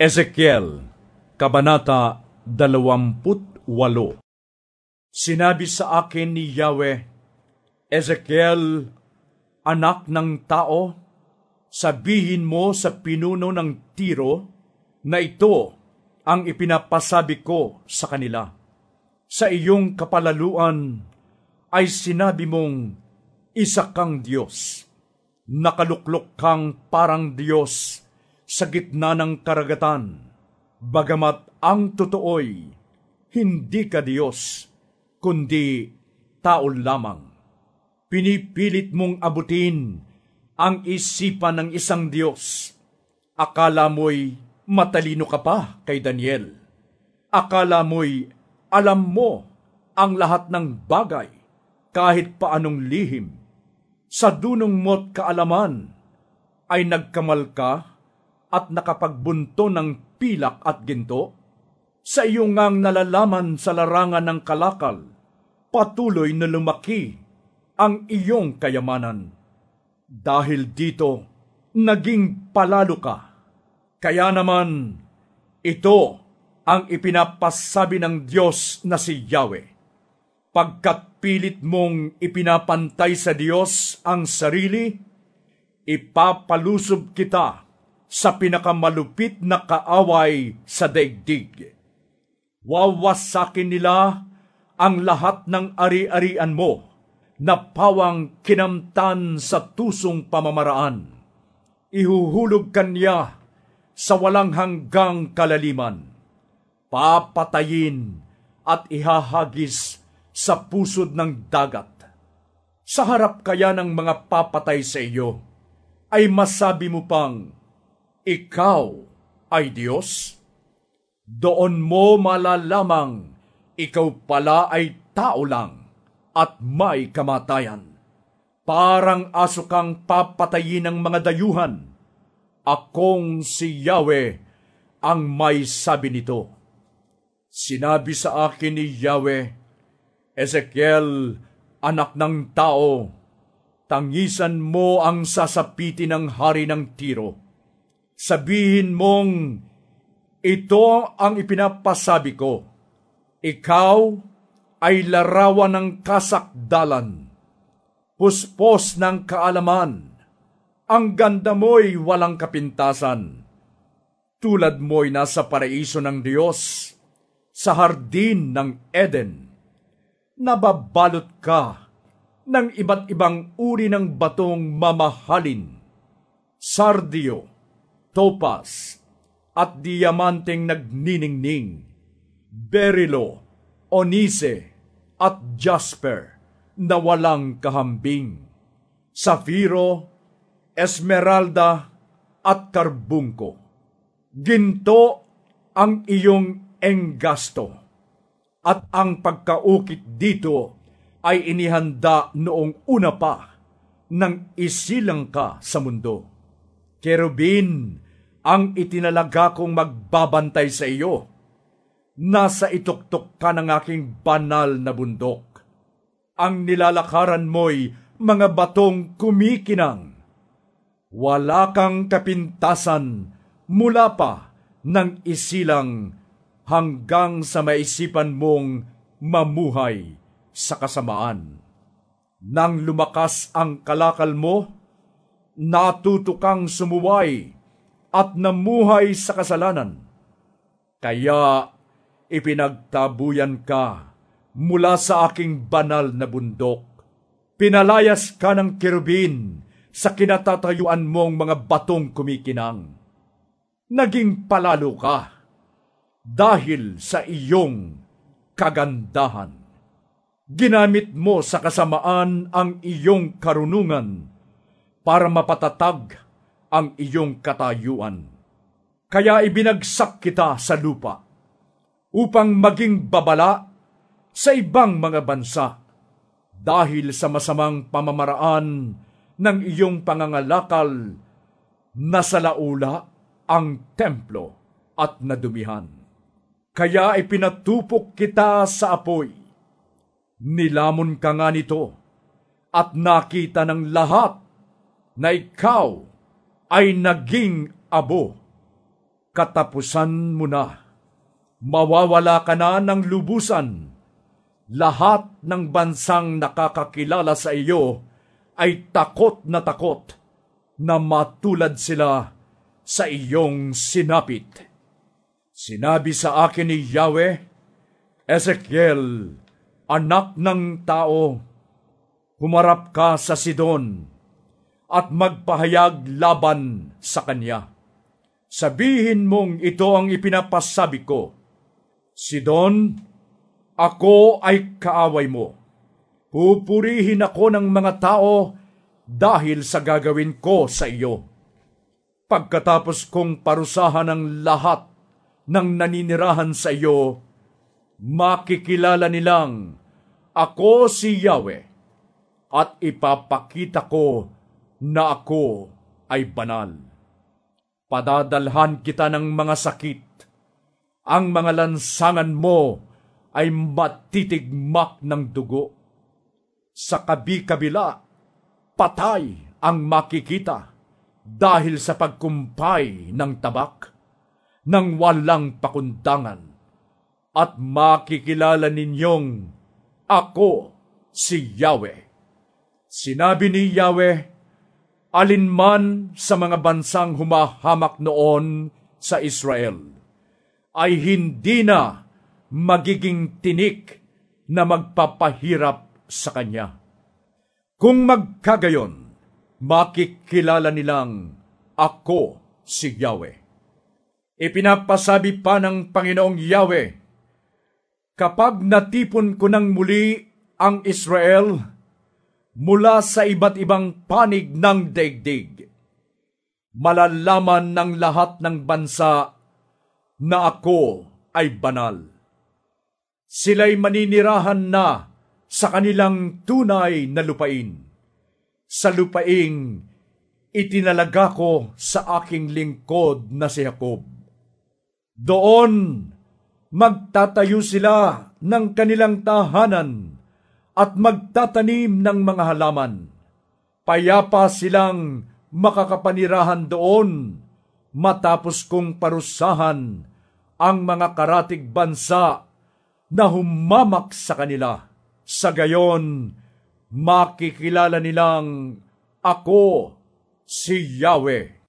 Ezekiel, Kabanata 28 Sinabi sa akin ni Yahweh, Ezekiel, anak ng tao, sabihin mo sa pinuno ng tiro na ito ang ipinapasabi ko sa kanila. Sa iyong kapalaluan ay sinabi mong isa kang Diyos. Nakaluklok kang parang Diyos sa gitna ng karagatan, bagamat ang totoo'y hindi ka Diyos, kundi tao lamang. Pinipilit mong abutin ang isipan ng isang Diyos. Akala mo'y matalino ka pa kay Daniel. Akala mo'y alam mo ang lahat ng bagay kahit paanong lihim. Sa dunong mo't kaalaman ay nagkamal ka at nakapagbunto ng pilak at ginto? Sa iyo ngang nalalaman sa larangan ng kalakal, patuloy na lumaki ang iyong kayamanan. Dahil dito, naging palalo ka. Kaya naman, ito ang ipinapasabi ng Diyos na si Yahweh. Pagkat pilit mong ipinapantay sa Diyos ang sarili, ipapalusob kita sa pinakamalupit na kaaway sa daigdig. Wawasakin nila ang lahat ng ari-arian mo na pawang kinamtan sa tusong pamamaraan. Ihuhulog kanya sa walang hanggang kalaliman. Papatayin at ihahagis sa pusod ng dagat. Sa harap kaya ng mga papatay sa iyo, ay masabi mo pang, ikaw ay Diyos? Doon mo malalamang ikaw pala ay tao lang at may kamatayan. Parang aso kang papatayin ng mga dayuhan. Akong si Yahweh ang may sabi nito. Sinabi sa akin ni Yahweh, Ezekiel, anak ng tao, tangisan mo ang sasapiti ng hari ng Tiro sabihin mong, ito ang ipinapasabi ko. Ikaw ay larawan ng kasakdalan, puspos ng kaalaman, ang ganda mo'y walang kapintasan. Tulad mo'y nasa paraiso ng Diyos, sa hardin ng Eden. Nababalot ka ng iba't ibang uri ng batong mamahalin, sardio, topaz, at diamanteng nagniningning, berilo, onise, at jasper na walang kahambing, safiro, esmeralda, at karbungko. Ginto ang iyong enggasto, at ang pagkaukit dito ay inihanda noong una pa nang isilang ka sa mundo Kerubin ang itinalaga kong magbabantay sa iyo. Nasa ituktok ka ng aking banal na bundok. Ang nilalakaran mo'y mga batong kumikinang. Wala kang kapintasan mula pa ng isilang hanggang sa maisipan mong mamuhay sa kasamaan. Nang lumakas ang kalakal mo, natuto kang sumuway at namuhay sa kasalanan. Kaya ipinagtabuyan ka mula sa aking banal na bundok. Pinalayas ka ng kirubin sa kinatatayuan mong mga batong kumikinang. Naging palalo ka dahil sa iyong kagandahan. Ginamit mo sa kasamaan ang iyong karunungan para mapatatag ang iyong katayuan. Kaya ibinagsak kita sa lupa upang maging babala sa ibang mga bansa dahil sa masamang pamamaraan ng iyong pangangalakal na sa laula ang templo at nadumihan. Kaya ipinatupok kita sa apoy. Nilamon ka nga nito at nakita ng lahat na ikaw ay naging abo. katapusan mo na. Mawawala ka na ng lubusan. Lahat ng bansang nakakakilala sa iyo ay takot na takot na matulad sila sa iyong sinapit. Sinabi sa akin ni Yahweh, Ezekiel, anak ng tao, humarap ka sa Sidon at magpahayag laban sa kanya. Sabihin mong ito ang ipinapasabi ko. Sidon, ako ay kaaway mo. Pupurihin ako ng mga tao dahil sa gagawin ko sa iyo. Pagkatapos kong parusahan ang lahat ng naninirahan sa iyo, makikilala nilang ako si Yahweh at ipapakita ko na ako ay banal. Padadalhan kita ng mga sakit. Ang mga lansangan mo ay matitigmak ng dugo. Sa kabi-kabila, patay ang makikita dahil sa pagkumpay ng tabak, ng walang pakundangan at makikilala ninyong ako si Yahweh. Sinabi ni Yahweh, alinman sa mga bansang humahamak noon sa Israel, ay hindi na magiging tinik na magpapahirap sa Kanya. Kung magkagayon, makikilala nilang ako si Yahweh. Ipinapasabi pa ng Panginoong Yahweh, Kapag natipon ko ng muli ang Israel mula sa iba't ibang panig ng daigdig, malalaman ng lahat ng bansa na ako ay banal. Sila'y maninirahan na sa kanilang tunay na lupain. Sa lupaing itinalaga ko sa aking lingkod na si Jacob doon, magtatayo sila ng kanilang tahanan at magtatanim ng mga halaman. Payapa silang makakapanirahan doon matapos kong parusahan ang mga karatig bansa na humamak sa kanila. Sa gayon, makikilala nilang ako si Yahweh